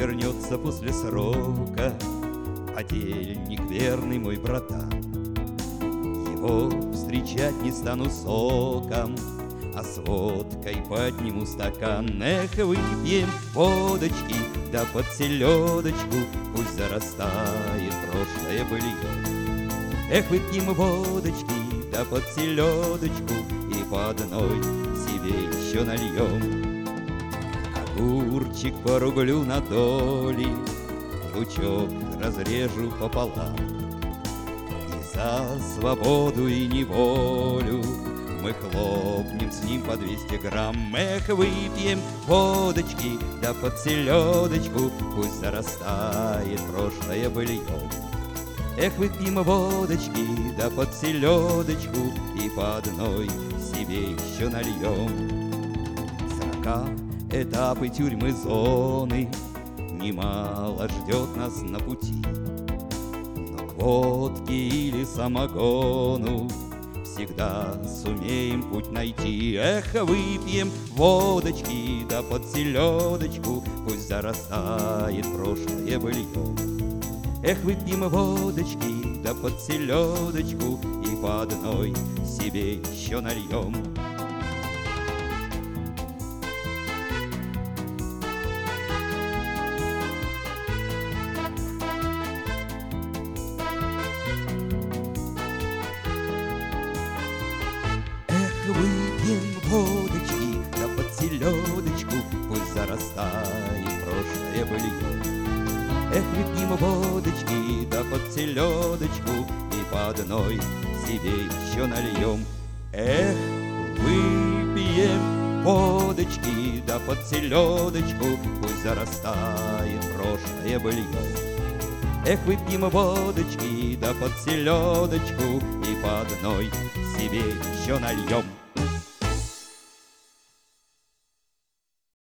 вернется после срока Подельник верный мой братан. Его встречать не стану соком А с водкой подниму стакан. Эх, выпьем водочки, да под селедочку Пусть зарастает прошлое былье Эх, выпьем водочки, да под селедочку И по одной себе еще нальем Огурчик по рублю на доли Лучок разрежу пополам. И за свободу и неволю Мы хлопнем с ним по 200 грамм. Эх, выпьем водочки, да под селедочку Пусть зарастает прошлое быльем Эх, выпьем водочки, да под селедочку И по одной себе еще нальем этапы тюрьмы зоны. Немало ждет нас на пути. Но к водке или самогону Всегда сумеем путь найти. Эх, выпьем водочки, да под селедочку Пусть зарастает прошлое быльем Эх, выпьем водочки, да под селедочку И по одной себе еще нальем былье Эх, выпьем водочки, да под селедочку И по одной себе еще нальем Эх, выпьем водочки, да под селедочку Пусть зарастает прошлое былье Эх, выпьем водочки, да под селедочку И по одной себе еще нальем